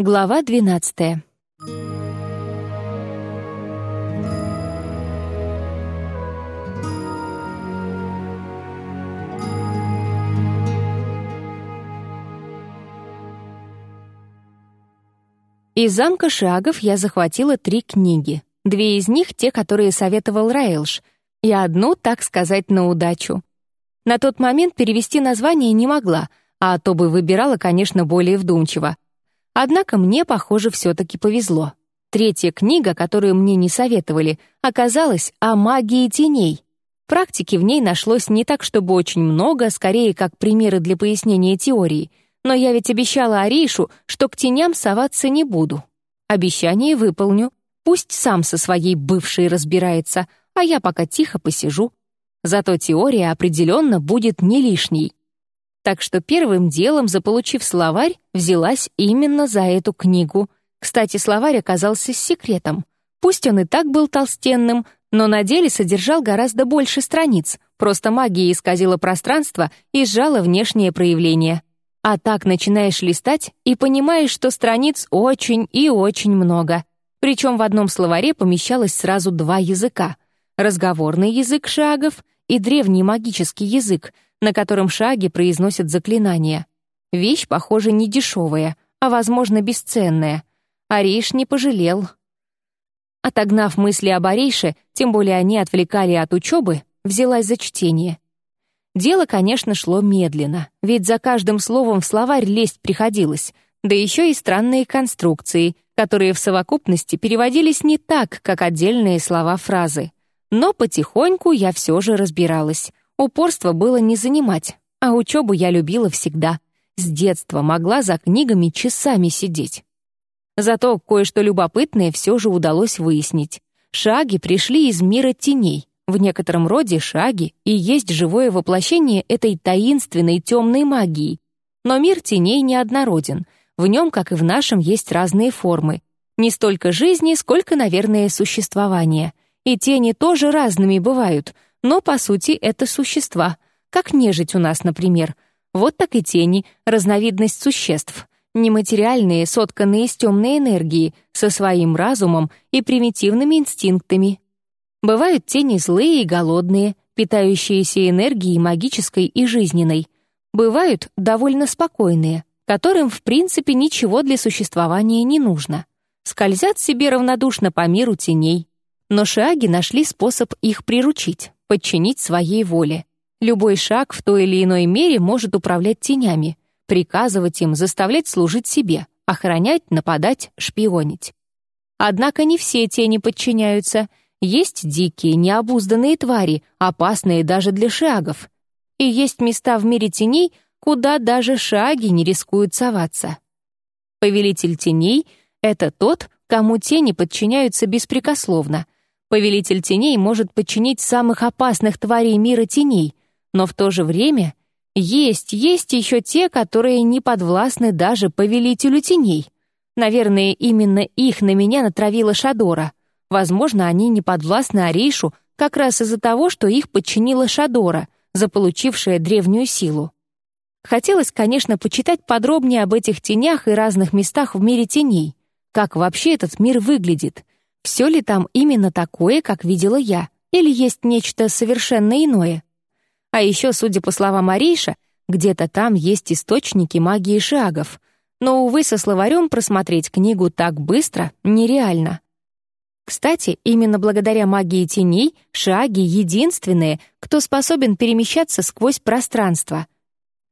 Глава 12. Из замка Шагов я захватила три книги. Две из них — те, которые советовал Райлш, и одну, так сказать, на удачу. На тот момент перевести название не могла, а то бы выбирала, конечно, более вдумчиво — Однако мне, похоже, все-таки повезло. Третья книга, которую мне не советовали, оказалась о магии теней. Практики в ней нашлось не так, чтобы очень много, скорее как примеры для пояснения теории, но я ведь обещала Аришу, что к теням соваться не буду. Обещание выполню. Пусть сам со своей бывшей разбирается, а я пока тихо посижу. Зато теория определенно будет не лишней. Так что первым делом, заполучив словарь, взялась именно за эту книгу. Кстати, словарь оказался секретом. Пусть он и так был толстенным, но на деле содержал гораздо больше страниц, просто магия исказила пространство и сжала внешнее проявление. А так начинаешь листать и понимаешь, что страниц очень и очень много. Причем в одном словаре помещалось сразу два языка — разговорный язык шагов и древний магический язык — на котором шаги произносят заклинания. Вещь, похоже, не дешевая, а, возможно, бесценная. Ариш не пожалел. Отогнав мысли об Арейше, тем более они отвлекали от учебы, взялась за чтение. Дело, конечно, шло медленно, ведь за каждым словом в словарь лезть приходилось, да еще и странные конструкции, которые в совокупности переводились не так, как отдельные слова-фразы. Но потихоньку я все же разбиралась. Упорство было не занимать, а учебу я любила всегда. С детства могла за книгами часами сидеть. Зато кое-что любопытное все же удалось выяснить. Шаги пришли из мира теней. В некотором роде шаги и есть живое воплощение этой таинственной темной магии. Но мир теней неоднороден. В нем, как и в нашем, есть разные формы. Не столько жизни, сколько, наверное, существования. И тени тоже разными бывают — но, по сути, это существа, как нежить у нас, например. Вот так и тени, разновидность существ, нематериальные, сотканные из темной энергии, со своим разумом и примитивными инстинктами. Бывают тени злые и голодные, питающиеся энергией магической и жизненной. Бывают довольно спокойные, которым, в принципе, ничего для существования не нужно. Скользят себе равнодушно по миру теней. Но шаги нашли способ их приручить подчинить своей воле. Любой шаг в той или иной мере может управлять тенями, приказывать им, заставлять служить себе, охранять, нападать, шпионить. Однако не все тени подчиняются. Есть дикие, необузданные твари, опасные даже для шагов. И есть места в мире теней, куда даже шаги не рискуют соваться. Повелитель теней — это тот, кому тени подчиняются беспрекословно — Повелитель теней может подчинить самых опасных тварей мира теней, но в то же время есть, есть еще те, которые не подвластны даже повелителю теней. Наверное, именно их на меня натравила Шадора. Возможно, они не подвластны Арейшу как раз из-за того, что их подчинила Шадора, заполучившая древнюю силу. Хотелось, конечно, почитать подробнее об этих тенях и разных местах в мире теней. Как вообще этот мир выглядит? Все ли там именно такое, как видела я, или есть нечто совершенно иное? А еще, судя по словам Арейша, где-то там есть источники магии шагов. Но, увы, со словарем просмотреть книгу так быстро нереально. Кстати, именно благодаря магии теней шаги — единственные, кто способен перемещаться сквозь пространство.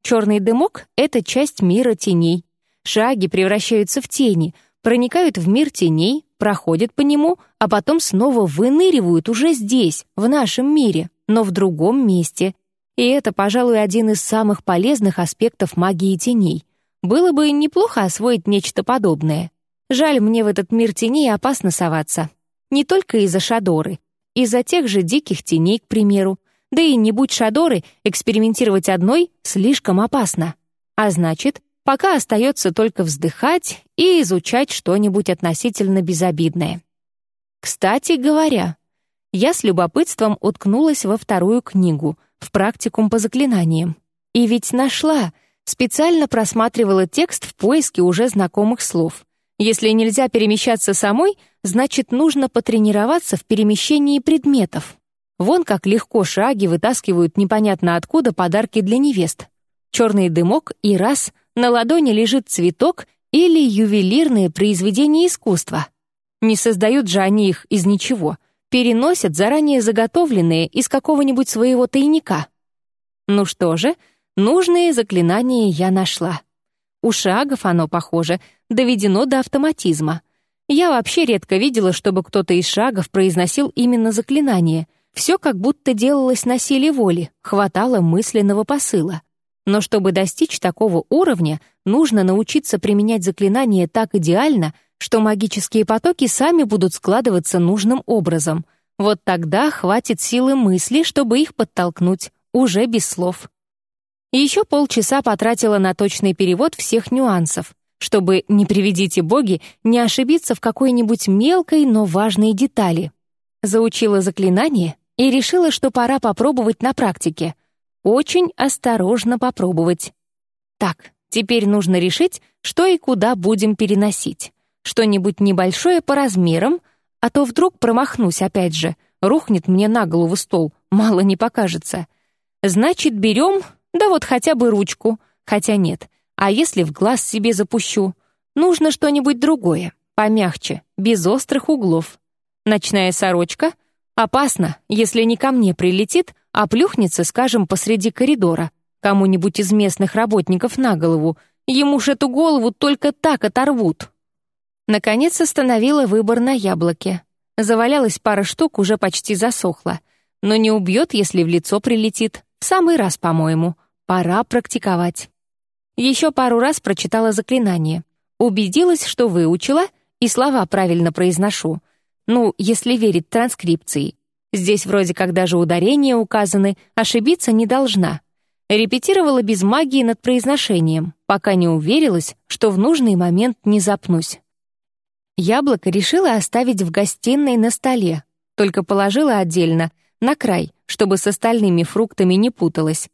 Черный дымок — это часть мира теней. Шаги превращаются в тени, проникают в мир теней, проходят по нему, а потом снова выныривают уже здесь, в нашем мире, но в другом месте. И это, пожалуй, один из самых полезных аспектов магии теней. Было бы неплохо освоить нечто подобное. Жаль, мне в этот мир теней опасно соваться. Не только из-за Шадоры, из-за тех же диких теней, к примеру. Да и не будь Шадоры, экспериментировать одной слишком опасно. А значит, Пока остается только вздыхать и изучать что-нибудь относительно безобидное. Кстати говоря, я с любопытством уткнулась во вторую книгу, в практикум по заклинаниям. И ведь нашла, специально просматривала текст в поиске уже знакомых слов. Если нельзя перемещаться самой, значит, нужно потренироваться в перемещении предметов. Вон как легко шаги вытаскивают непонятно откуда подарки для невест. Черный дымок и раз, на ладони лежит цветок или ювелирные произведения искусства. Не создают же они их из ничего, переносят заранее заготовленные из какого-нибудь своего тайника. Ну что же, нужные заклинания я нашла. У шагов оно, похоже, доведено до автоматизма. Я вообще редко видела, чтобы кто-то из шагов произносил именно заклинание. Все как будто делалось на силе воли, хватало мысленного посыла. Но чтобы достичь такого уровня, нужно научиться применять заклинания так идеально, что магические потоки сами будут складываться нужным образом. Вот тогда хватит силы мысли, чтобы их подтолкнуть, уже без слов. Еще полчаса потратила на точный перевод всех нюансов, чтобы, не приведите боги, не ошибиться в какой-нибудь мелкой, но важной детали. Заучила заклинание и решила, что пора попробовать на практике — очень осторожно попробовать. Так, теперь нужно решить, что и куда будем переносить. Что-нибудь небольшое по размерам, а то вдруг промахнусь опять же, рухнет мне на голову стол, мало не покажется. Значит, берем, да вот хотя бы ручку, хотя нет. А если в глаз себе запущу? Нужно что-нибудь другое, помягче, без острых углов. Ночная сорочка? Опасно, если не ко мне прилетит, а плюхнется, скажем, посреди коридора, кому-нибудь из местных работников на голову, ему ж эту голову только так оторвут. Наконец остановила выбор на яблоке. Завалялась пара штук, уже почти засохла. Но не убьет, если в лицо прилетит. В самый раз, по-моему. Пора практиковать. Еще пару раз прочитала заклинание. Убедилась, что выучила, и слова правильно произношу. Ну, если верить транскрипции. Здесь вроде как даже ударения указаны, ошибиться не должна. Репетировала без магии над произношением, пока не уверилась, что в нужный момент не запнусь. Яблоко решила оставить в гостиной на столе, только положила отдельно, на край, чтобы с остальными фруктами не путалась.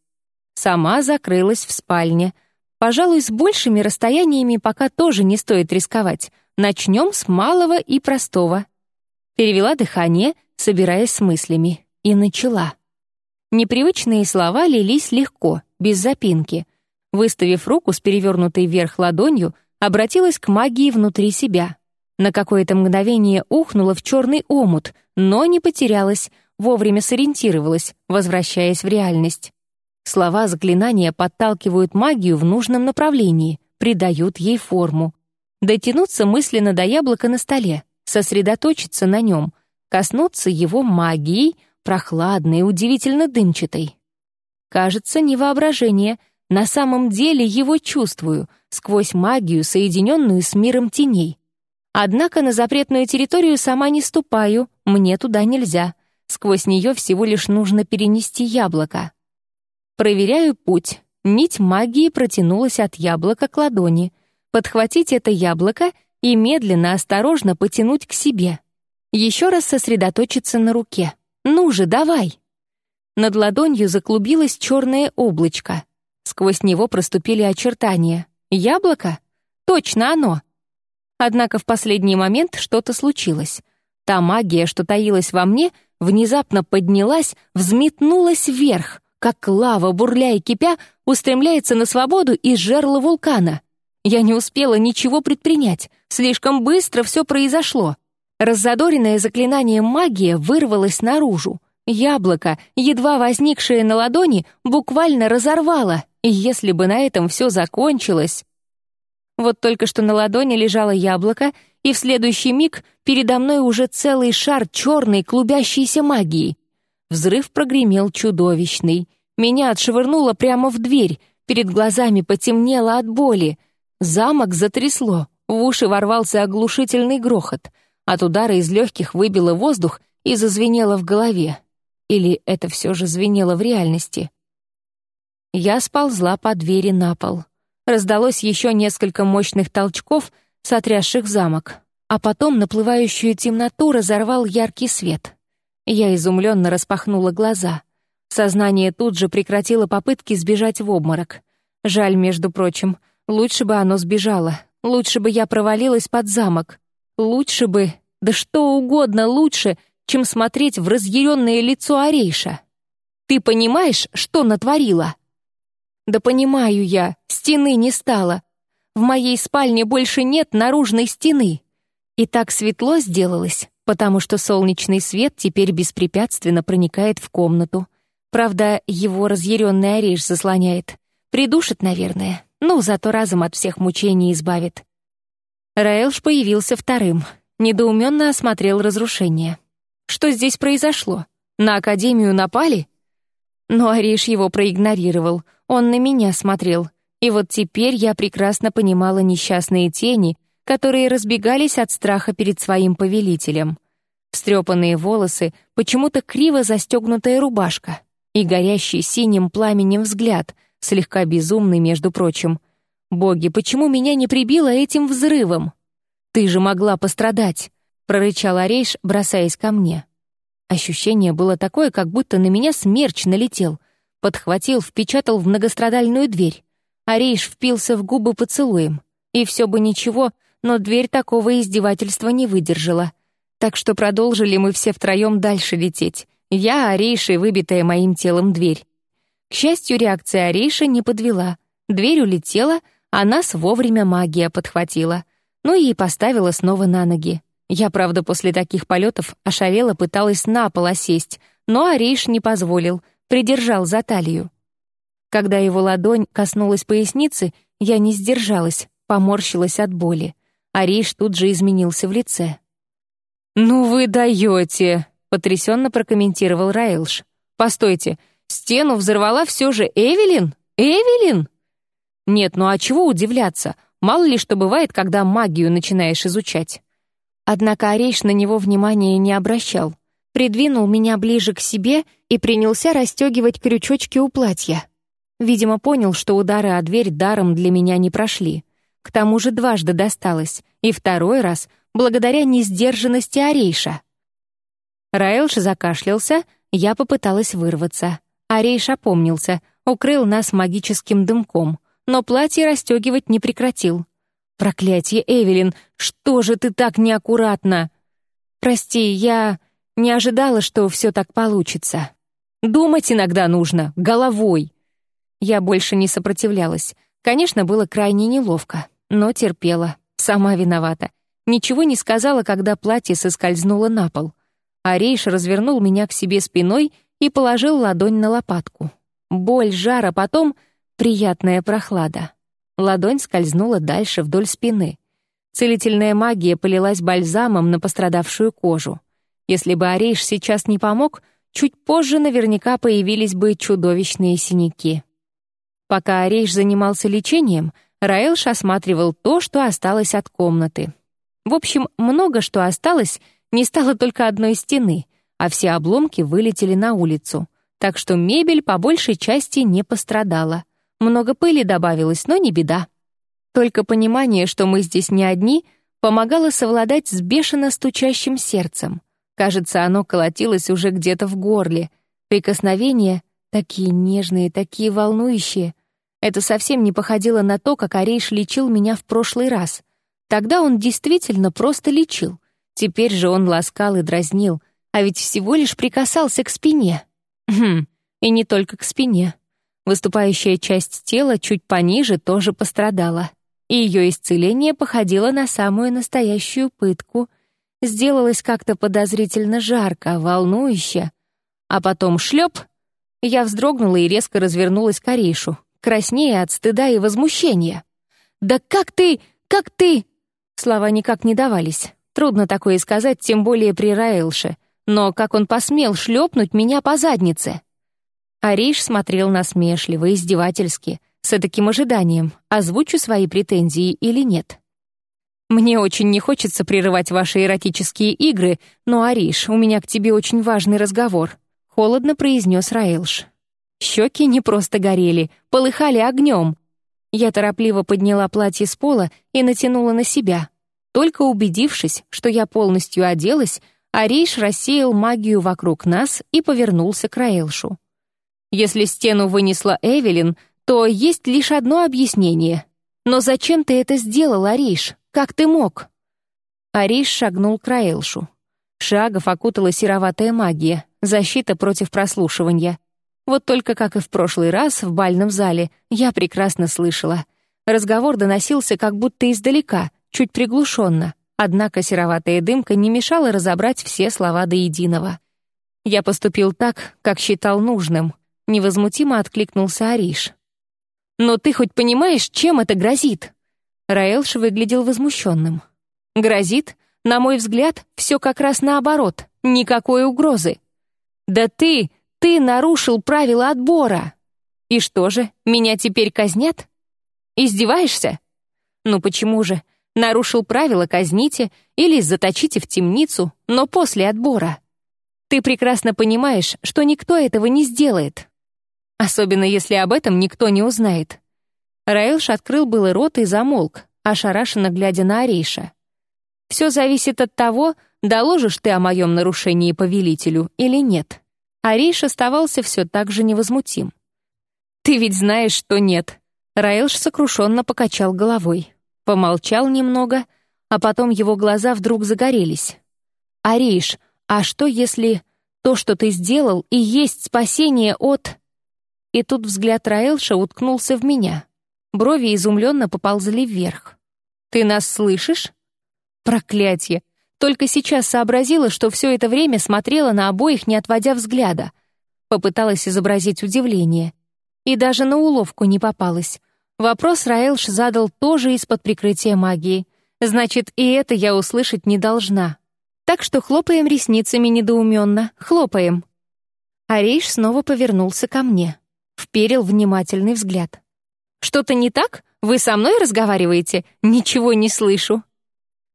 Сама закрылась в спальне. Пожалуй, с большими расстояниями пока тоже не стоит рисковать. Начнем с малого и простого. Перевела дыхание, собираясь с мыслями, и начала. Непривычные слова лились легко, без запинки. Выставив руку с перевернутой вверх ладонью, обратилась к магии внутри себя. На какое-то мгновение ухнула в черный омут, но не потерялась, вовремя сориентировалась, возвращаясь в реальность. Слова заклинания подталкивают магию в нужном направлении, придают ей форму. Дотянуться мысленно до яблока на столе, сосредоточиться на нем, коснуться его магией, прохладной, удивительно дымчатой. Кажется, не воображение, на самом деле его чувствую, сквозь магию, соединенную с миром теней. Однако на запретную территорию сама не ступаю, мне туда нельзя. Сквозь нее всего лишь нужно перенести яблоко. Проверяю путь. Нить магии протянулась от яблока к ладони. Подхватить это яблоко и медленно, осторожно потянуть к себе. Еще раз сосредоточиться на руке. «Ну же, давай!» Над ладонью заклубилось черное облачко. Сквозь него проступили очертания. «Яблоко? Точно оно!» Однако в последний момент что-то случилось. Та магия, что таилась во мне, внезапно поднялась, взметнулась вверх, как лава, бурля и кипя, устремляется на свободу из жерла вулкана. Я не успела ничего предпринять, слишком быстро все произошло. Раззадоренное заклинанием магия вырвалось наружу. Яблоко, едва возникшее на ладони, буквально разорвало, и если бы на этом все закончилось... Вот только что на ладони лежало яблоко, и в следующий миг передо мной уже целый шар черной клубящейся магии. Взрыв прогремел чудовищный. Меня отшвырнуло прямо в дверь, перед глазами потемнело от боли. Замок затрясло, в уши ворвался оглушительный грохот — от удара из легких выбило воздух и зазвенело в голове. Или это все же звенело в реальности? Я сползла по двери на пол. Раздалось еще несколько мощных толчков, сотрясших замок, а потом наплывающую темноту разорвал яркий свет. Я изумленно распахнула глаза. Сознание тут же прекратило попытки сбежать в обморок. Жаль, между прочим, лучше бы оно сбежало. Лучше бы я провалилась под замок. Лучше бы, да что угодно лучше, чем смотреть в разъяренное лицо Арейша. Ты понимаешь, что натворила? Да понимаю я, стены не стало. В моей спальне больше нет наружной стены. И так светло сделалось, потому что солнечный свет теперь беспрепятственно проникает в комнату. Правда, его разъяренный ореш заслоняет. Придушит, наверное, ну, зато разом от всех мучений избавит. Раэлш появился вторым, недоуменно осмотрел разрушение. Что здесь произошло? На Академию напали? Но Ариш его проигнорировал, он на меня смотрел. И вот теперь я прекрасно понимала несчастные тени, которые разбегались от страха перед своим повелителем. Встрепанные волосы, почему-то криво застегнутая рубашка и горящий синим пламенем взгляд, слегка безумный, между прочим. «Боги, почему меня не прибило этим взрывом?» «Ты же могла пострадать», — прорычал Арейш, бросаясь ко мне. Ощущение было такое, как будто на меня смерч налетел. Подхватил, впечатал в многострадальную дверь. Арейш впился в губы поцелуем. И все бы ничего, но дверь такого издевательства не выдержала. Так что продолжили мы все втроем дальше лететь. Я, Арейша и выбитая моим телом дверь. К счастью, реакция Арейша не подвела. Дверь улетела, а нас вовремя магия подхватила. Ну и поставила снова на ноги. Я, правда, после таких полетов ошалела, пыталась на пол осесть, но Арейш не позволил, придержал за талию. Когда его ладонь коснулась поясницы, я не сдержалась, поморщилась от боли. Ариш тут же изменился в лице. «Ну вы даете!» потрясенно прокомментировал Райлш. «Постойте, стену взорвала все же Эвелин? Эвелин?» «Нет, ну а чего удивляться? Мало ли что бывает, когда магию начинаешь изучать». Однако Орейш на него внимания не обращал. Придвинул меня ближе к себе и принялся расстегивать крючочки у платья. Видимо, понял, что удары о дверь даром для меня не прошли. К тому же дважды досталось, и второй раз благодаря несдержанности Орейша. Раэлш закашлялся, я попыталась вырваться. Арейш опомнился, укрыл нас магическим дымком, но платье расстегивать не прекратил. «Проклятие, Эвелин, что же ты так неаккуратно?» «Прости, я не ожидала, что все так получится. Думать иногда нужно, головой». Я больше не сопротивлялась. Конечно, было крайне неловко, но терпела. Сама виновата. Ничего не сказала, когда платье соскользнуло на пол. Арейш развернул меня к себе спиной и положил ладонь на лопатку. Боль, жар, а потом приятная прохлада. Ладонь скользнула дальше вдоль спины. Целительная магия полилась бальзамом на пострадавшую кожу. Если бы Арейш сейчас не помог, чуть позже наверняка появились бы чудовищные синяки. Пока Арейш занимался лечением, Раэлш осматривал то, что осталось от комнаты. В общем, много что осталось — не стало только одной стены, а все обломки вылетели на улицу, так что мебель по большей части не пострадала. Много пыли добавилось, но не беда. Только понимание, что мы здесь не одни, помогало совладать с бешено стучащим сердцем. Кажется, оно колотилось уже где-то в горле. Прикосновения такие нежные, такие волнующие. Это совсем не походило на то, как Арейш лечил меня в прошлый раз. Тогда он действительно просто лечил. Теперь же он ласкал и дразнил, а ведь всего лишь прикасался к спине. Хм, и не только к спине. Выступающая часть тела чуть пониже тоже пострадала, и ее исцеление походило на самую настоящую пытку. Сделалось как-то подозрительно жарко, волнующе. А потом шлеп. Я вздрогнула и резко развернулась к Аришу, краснея от стыда и возмущения. «Да как ты... как ты...» Слова никак не давались. Трудно такое сказать, тем более при Раэлше. Но как он посмел шлепнуть меня по заднице? Ариш смотрел насмешливо, издевательски, с таким ожиданием, озвучу свои претензии или нет. «Мне очень не хочется прерывать ваши эротические игры, но, Ариш, у меня к тебе очень важный разговор», — холодно произнес Раэлш. Щеки не просто горели, полыхали огнем. Я торопливо подняла платье с пола и натянула на себя, только убедившись, что я полностью оделась, Арейш рассеял магию вокруг нас и повернулся к Раэлшу. «Если стену вынесла Эвелин, то есть лишь одно объяснение. «Но зачем ты это сделал, Ариш? Как ты мог?» Ариш шагнул к Раэлшу. Шагов окутала сероватая магия, защита против прослушивания. Вот только, как и в прошлый раз, в бальном зале, я прекрасно слышала. Разговор доносился как будто издалека, чуть приглушенно, однако сероватая дымка не мешала разобрать все слова до единого. Я поступил так, как считал нужным. Невозмутимо откликнулся Ариш. «Но ты хоть понимаешь, чем это грозит?» Раэлш выглядел возмущенным. «Грозит? На мой взгляд, все как раз наоборот. Никакой угрозы. Да ты, ты нарушил правила отбора. И что же, меня теперь казнят? Издеваешься? Ну почему же? Нарушил правила, казните или заточите в темницу, но после отбора. Ты прекрасно понимаешь, что никто этого не сделает. Особенно если об этом никто не узнает. Раилш открыл было рот и замолк, ошарашенно глядя на Арейша. Все зависит от того, доложишь ты о моем нарушении повелителю или нет. Ариш оставался все так же невозмутим. «Ты ведь знаешь, что нет». Раилш сокрушенно покачал головой. Помолчал немного, а потом его глаза вдруг загорелись. «Ариш, а что если то, что ты сделал, и есть спасение от...» И тут взгляд Раэлша уткнулся в меня. Брови изумленно поползли вверх. «Ты нас слышишь?» «Проклятье! Только сейчас сообразила, что все это время смотрела на обоих, не отводя взгляда. Попыталась изобразить удивление. И даже на уловку не попалась. Вопрос Раэлш задал тоже из-под прикрытия магии. Значит, и это я услышать не должна. Так что хлопаем ресницами недоуменно, хлопаем. Арейш снова повернулся ко мне. Вперил внимательный взгляд. «Что-то не так? Вы со мной разговариваете? Ничего не слышу».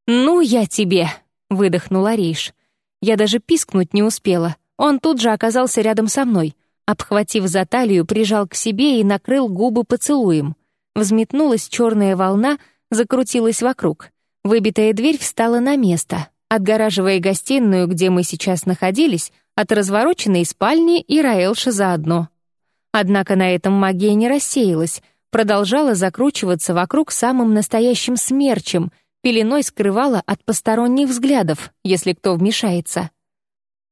«Ну, я тебе!» — выдохнула Рейш. Я даже пискнуть не успела. Он тут же оказался рядом со мной. Обхватив за талию, прижал к себе и накрыл губы поцелуем. Взметнулась черная волна, закрутилась вокруг. Выбитая дверь встала на место, отгораживая гостиную, где мы сейчас находились, от развороченной спальни и Раэлша заодно. Однако на этом магия не рассеялась, продолжала закручиваться вокруг самым настоящим смерчем — пеленой скрывала от посторонних взглядов, если кто вмешается.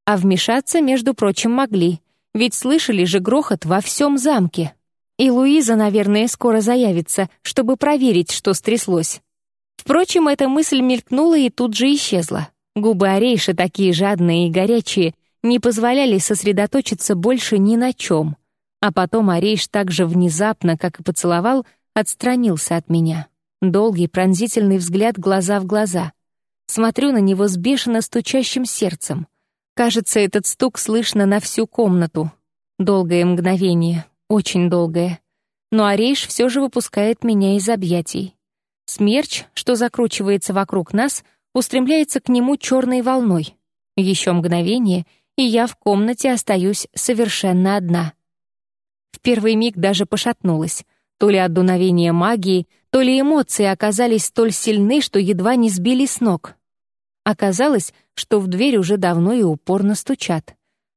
А вмешаться, между прочим, могли, ведь слышали же грохот во всем замке. И Луиза, наверное, скоро заявится, чтобы проверить, что стряслось. Впрочем, эта мысль мелькнула и тут же исчезла. Губы Орейша, такие жадные и горячие, не позволяли сосредоточиться больше ни на чем. А потом Орейш так же внезапно, как и поцеловал, отстранился от меня. Долгий пронзительный взгляд глаза в глаза. Смотрю на него с бешено стучащим сердцем. Кажется, этот стук слышно на всю комнату. Долгое мгновение, очень долгое. Но Арейш все же выпускает меня из объятий. Смерч, что закручивается вокруг нас, устремляется к нему черной волной. Еще мгновение, и я в комнате остаюсь совершенно одна. В первый миг даже пошатнулась. То ли от дуновения магии, то ли эмоции оказались столь сильны, что едва не сбили с ног. Оказалось, что в дверь уже давно и упорно стучат.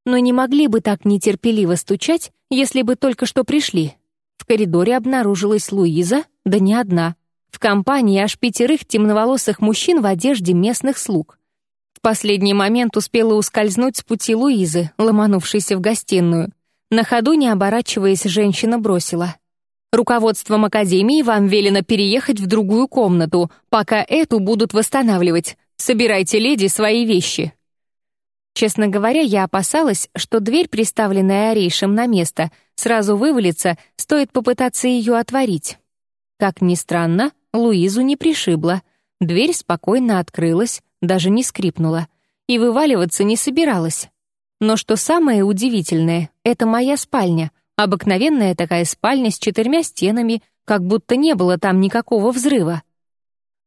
Но не могли бы так нетерпеливо стучать, если бы только что пришли. В коридоре обнаружилась Луиза, да не одна. В компании аж пятерых темноволосых мужчин в одежде местных слуг. В последний момент успела ускользнуть с пути Луизы, ломанувшейся в гостиную. На ходу, не оборачиваясь, женщина бросила. Руководством Академии вам велено переехать в другую комнату, пока эту будут восстанавливать. Собирайте, леди, свои вещи». Честно говоря, я опасалась, что дверь, приставленная Орейшем на место, сразу вывалится, стоит попытаться ее отворить. Как ни странно, Луизу не пришибла. Дверь спокойно открылась, даже не скрипнула. И вываливаться не собиралась. Но что самое удивительное, это моя спальня, Обыкновенная такая спальня с четырьмя стенами, как будто не было там никакого взрыва.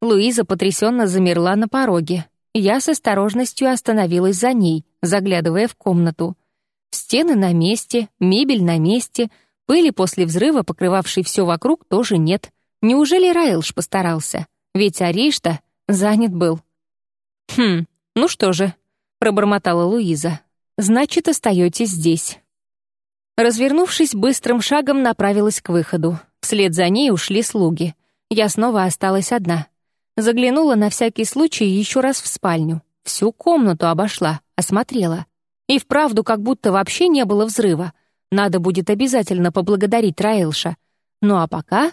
Луиза потрясенно замерла на пороге. Я с осторожностью остановилась за ней, заглядывая в комнату. Стены на месте, мебель на месте, пыли после взрыва, покрывавшей все вокруг, тоже нет. Неужели Райлш постарался? Ведь Аришта занят был. «Хм, ну что же», — пробормотала Луиза. «Значит, остаетесь здесь». Развернувшись, быстрым шагом направилась к выходу. Вслед за ней ушли слуги. Я снова осталась одна. Заглянула на всякий случай еще раз в спальню. Всю комнату обошла, осмотрела. И вправду как будто вообще не было взрыва. Надо будет обязательно поблагодарить Раэлша. Ну а пока...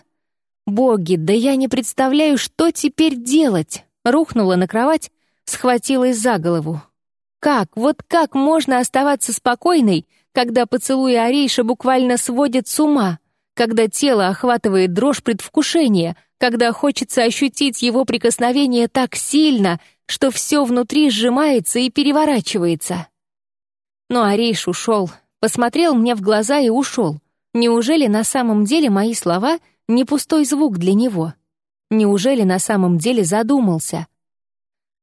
Боги, да я не представляю, что теперь делать. Рухнула на кровать, схватилась за голову. Как, вот как можно оставаться спокойной, когда поцелуи Арейша буквально сводят с ума, когда тело охватывает дрожь предвкушения, когда хочется ощутить его прикосновение так сильно, что все внутри сжимается и переворачивается. Но Арейш ушел, посмотрел мне в глаза и ушел. Неужели на самом деле мои слова — не пустой звук для него? Неужели на самом деле задумался?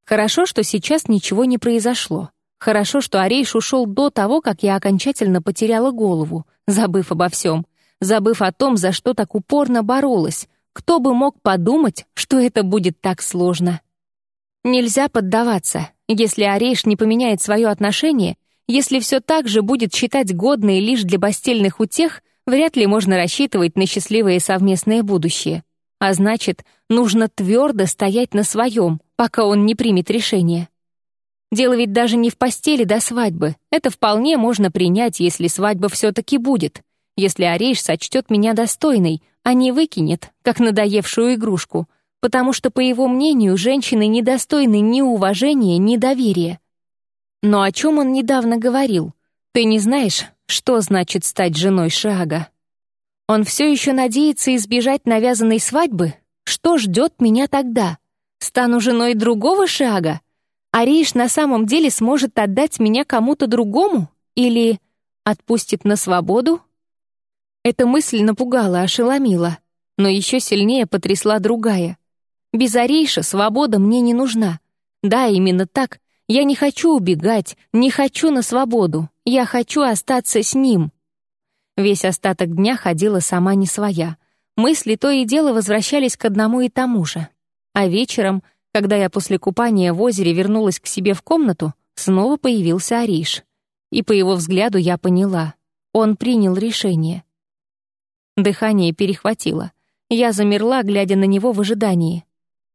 Хорошо, что сейчас ничего не произошло. Хорошо, что Арейш ушел до того, как я окончательно потеряла голову, забыв обо всем, забыв о том, за что так упорно боролась. Кто бы мог подумать, что это будет так сложно? Нельзя поддаваться. Если Арейш не поменяет свое отношение, если все так же будет считать годной лишь для постельных утех, вряд ли можно рассчитывать на счастливое совместное будущее. А значит, нужно твердо стоять на своем, пока он не примет решение. Дело ведь даже не в постели до свадьбы. Это вполне можно принять, если свадьба все-таки будет. Если Арейш сочтет меня достойной, а не выкинет, как надоевшую игрушку. Потому что, по его мнению, женщины недостойны ни уважения, ни доверия. Но о чем он недавно говорил? Ты не знаешь, что значит стать женой Шага? Он все еще надеется избежать навязанной свадьбы? Что ждет меня тогда? Стану женой другого Шага? Ариш на самом деле сможет отдать меня кому-то другому? Или отпустит на свободу? Эта мысль напугала, ошеломила, но еще сильнее потрясла другая. Без Ариша свобода мне не нужна. Да, именно так. Я не хочу убегать, не хочу на свободу. Я хочу остаться с ним. Весь остаток дня ходила сама не своя. Мысли то и дело возвращались к одному и тому же. А вечером — когда я после купания в озере вернулась к себе в комнату, снова появился Ариш. И по его взгляду я поняла. Он принял решение. Дыхание перехватило. Я замерла, глядя на него в ожидании.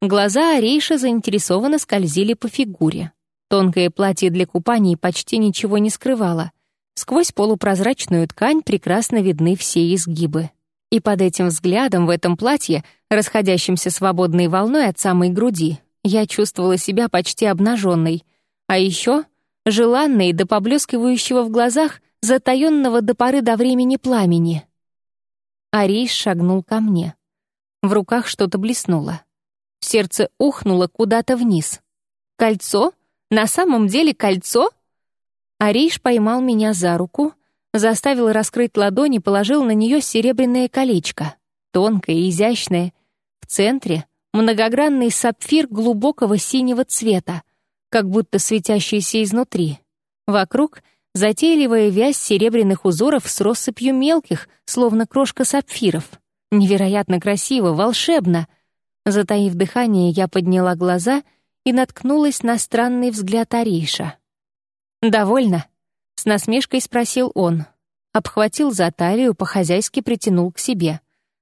Глаза Арейша заинтересованно скользили по фигуре. Тонкое платье для купаний почти ничего не скрывало. Сквозь полупрозрачную ткань прекрасно видны все изгибы. И под этим взглядом в этом платье, расходящемся свободной волной от самой груди, я чувствовала себя почти обнаженной, а еще желанной до поблескивающего в глазах затаенного до поры до времени пламени. Ариш шагнул ко мне. В руках что-то блеснуло. Сердце ухнуло куда-то вниз. «Кольцо? На самом деле кольцо?» Ариш поймал меня за руку, заставил раскрыть ладони, положил на нее серебряное колечко, тонкое, изящное. В центре многогранный сапфир глубокого синего цвета, как будто светящийся изнутри. Вокруг затейливая вязь серебряных узоров с россыпью мелких, словно крошка сапфиров. Невероятно красиво, волшебно. Затаив дыхание, я подняла глаза и наткнулась на странный взгляд Ариша. «Довольно?» — с насмешкой спросил он. Обхватил за талию, по-хозяйски притянул к себе.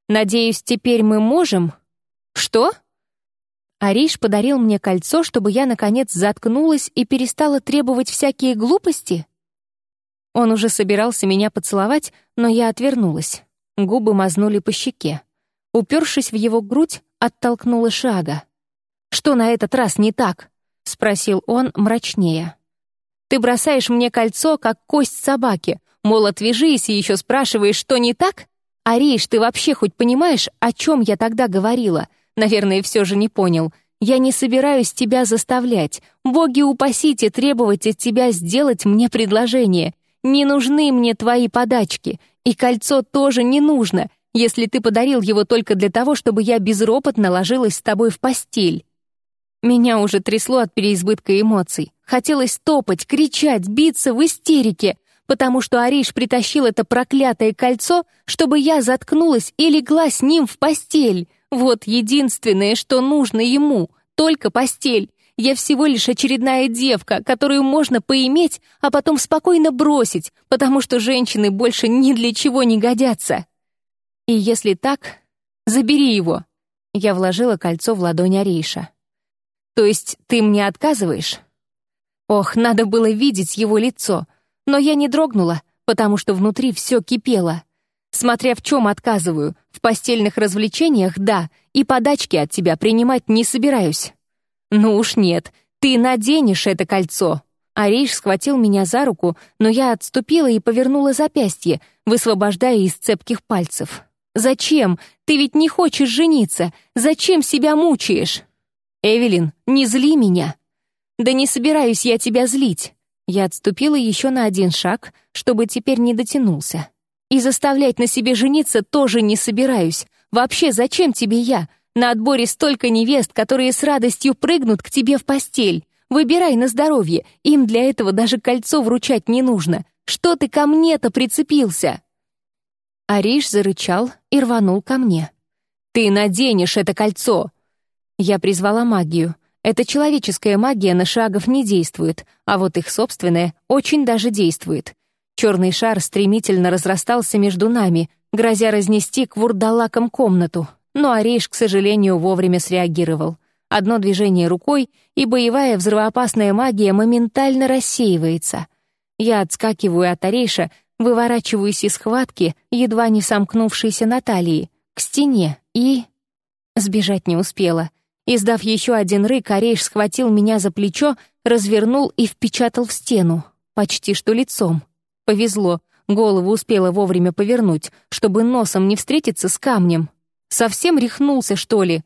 «Надеюсь, теперь мы можем?» «Что?» Ариш подарил мне кольцо, чтобы я, наконец, заткнулась и перестала требовать всякие глупости? Он уже собирался меня поцеловать, но я отвернулась. Губы мазнули по щеке. Упершись в его грудь, оттолкнула шага. «Что на этот раз не так?» — спросил он мрачнее. «Ты бросаешь мне кольцо, как кость собаки, мол, отвяжись и еще спрашиваешь, что не так? Ариш, ты вообще хоть понимаешь, о чем я тогда говорила? Наверное, все же не понял. Я не собираюсь тебя заставлять. Боги упасите требовать от тебя сделать мне предложение. Не нужны мне твои подачки. И кольцо тоже не нужно, если ты подарил его только для того, чтобы я безропотно ложилась с тобой в постель. Меня уже трясло от переизбытка эмоций. Хотелось топать, кричать, биться в истерике, потому что Ариш притащил это проклятое кольцо, чтобы я заткнулась и легла с ним в постель. Вот единственное, что нужно ему, только постель. Я всего лишь очередная девка, которую можно поиметь, а потом спокойно бросить, потому что женщины больше ни для чего не годятся. И если так, забери его. Я вложила кольцо в ладонь Арейша. «То есть ты мне отказываешь?» Ох, надо было видеть его лицо. Но я не дрогнула, потому что внутри все кипело. Смотря в чем отказываю. В постельных развлечениях — да, и подачки от тебя принимать не собираюсь. Ну уж нет, ты наденешь это кольцо. Ариш схватил меня за руку, но я отступила и повернула запястье, высвобождая из цепких пальцев. «Зачем? Ты ведь не хочешь жениться. Зачем себя мучаешь?» «Эвелин, не зли меня!» «Да не собираюсь я тебя злить!» Я отступила еще на один шаг, чтобы теперь не дотянулся. «И заставлять на себе жениться тоже не собираюсь. Вообще, зачем тебе я? На отборе столько невест, которые с радостью прыгнут к тебе в постель. Выбирай на здоровье, им для этого даже кольцо вручать не нужно. Что ты ко мне-то прицепился?» Ариш зарычал и рванул ко мне. «Ты наденешь это кольцо!» Я призвала магию. Эта человеческая магия на шагов не действует, а вот их собственная очень даже действует. Черный шар стремительно разрастался между нами, грозя разнести к вурдалакам комнату, но Ариш, к сожалению, вовремя среагировал. Одно движение рукой, и боевая взрывоопасная магия моментально рассеивается. Я отскакиваю от Арейша, выворачиваюсь из схватки, едва не сомкнувшейся на талии, к стене и... Сбежать не успела. Издав еще один рык, Орейш схватил меня за плечо, развернул и впечатал в стену, почти что лицом. Повезло, голову успела вовремя повернуть, чтобы носом не встретиться с камнем. Совсем рехнулся, что ли?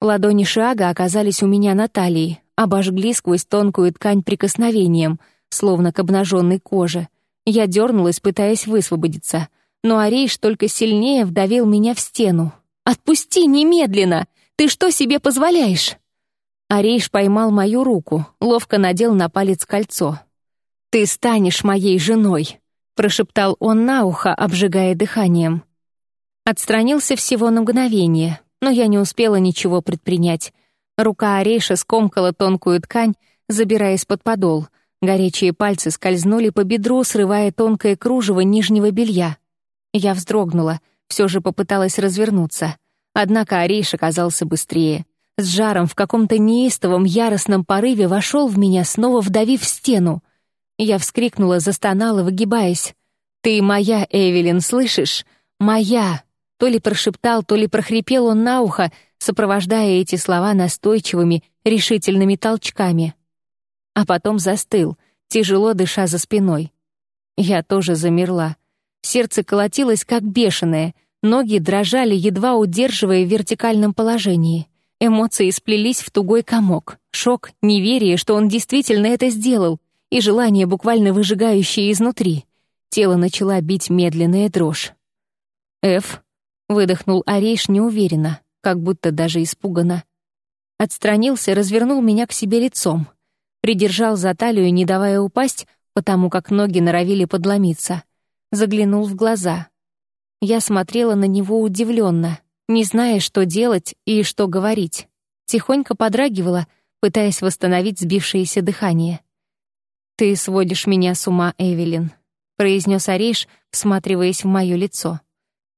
Ладони Шага оказались у меня на талии, обожгли сквозь тонкую ткань прикосновением, словно к обнаженной коже. Я дернулась, пытаясь высвободиться, но Арейш только сильнее вдавил меня в стену. «Отпусти немедленно! Ты что себе позволяешь?» Арейш поймал мою руку, ловко надел на палец кольцо. «Ты станешь моей женой», — прошептал он на ухо, обжигая дыханием. Отстранился всего на мгновение, но я не успела ничего предпринять. Рука Арейша скомкала тонкую ткань, забираясь под подол — Горячие пальцы скользнули по бедру, срывая тонкое кружево нижнего белья. Я вздрогнула, все же попыталась развернуться. Однако Ариш оказался быстрее. С жаром в каком-то неистовом, яростном порыве вошел в меня, снова вдавив стену. Я вскрикнула, застонала, выгибаясь. «Ты моя, Эвелин, слышишь? Моя!» То ли прошептал, то ли прохрипел он на ухо, сопровождая эти слова настойчивыми, решительными толчками а потом застыл, тяжело дыша за спиной. Я тоже замерла. Сердце колотилось как бешеное, ноги дрожали, едва удерживая в вертикальном положении. Эмоции сплелись в тугой комок. Шок, неверие, что он действительно это сделал, и желание, буквально выжигающее изнутри. Тело начала бить медленная дрожь. «Эф», — выдохнул Арейш неуверенно, как будто даже испуганно. Отстранился, развернул меня к себе лицом придержал за талию, не давая упасть, потому как ноги норовили подломиться. Заглянул в глаза. Я смотрела на него удивленно, не зная, что делать и что говорить. Тихонько подрагивала, пытаясь восстановить сбившееся дыхание. «Ты сводишь меня с ума, Эвелин», — произнес Ариш, всматриваясь в мое лицо.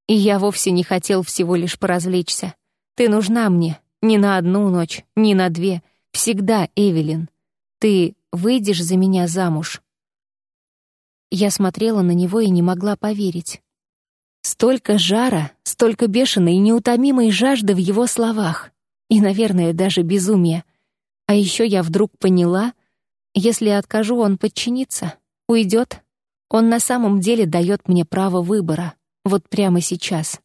«И я вовсе не хотел всего лишь поразвлечься. Ты нужна мне, ни на одну ночь, ни на две, всегда, Эвелин. Ты выйдешь за меня замуж?» Я смотрела на него и не могла поверить. Столько жара, столько бешеной и неутомимой жажды в его словах. И, наверное, даже безумие. А еще я вдруг поняла, если откажу, он подчинится, уйдет. Он на самом деле дает мне право выбора, вот прямо сейчас.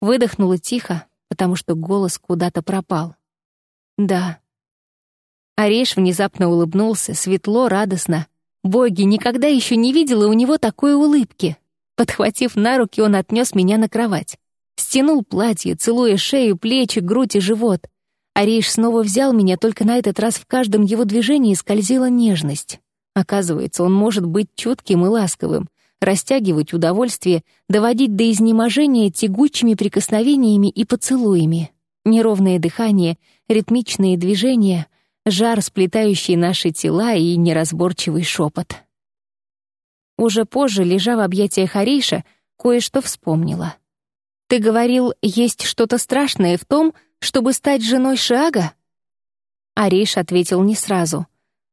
Выдохнула тихо, потому что голос куда-то пропал. Да, Ореш внезапно улыбнулся, светло, радостно. Боги, никогда еще не видела у него такой улыбки. Подхватив на руки, он отнес меня на кровать. Стянул платье, целуя шею, плечи, грудь и живот. Ариш снова взял меня, только на этот раз в каждом его движении скользила нежность. Оказывается, он может быть чутким и ласковым, растягивать удовольствие, доводить до изнеможения тягучими прикосновениями и поцелуями. Неровное дыхание, ритмичные движения — жар, сплетающий наши тела и неразборчивый шепот. Уже позже, лежа в объятиях Ариша, кое-что вспомнила. Ты говорил, есть что-то страшное в том, чтобы стать женой Шиага? Ариш ответил не сразу.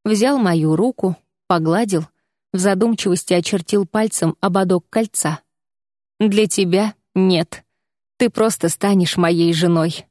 Взял мою руку, погладил, в задумчивости очертил пальцем ободок кольца. «Для тебя нет. Ты просто станешь моей женой».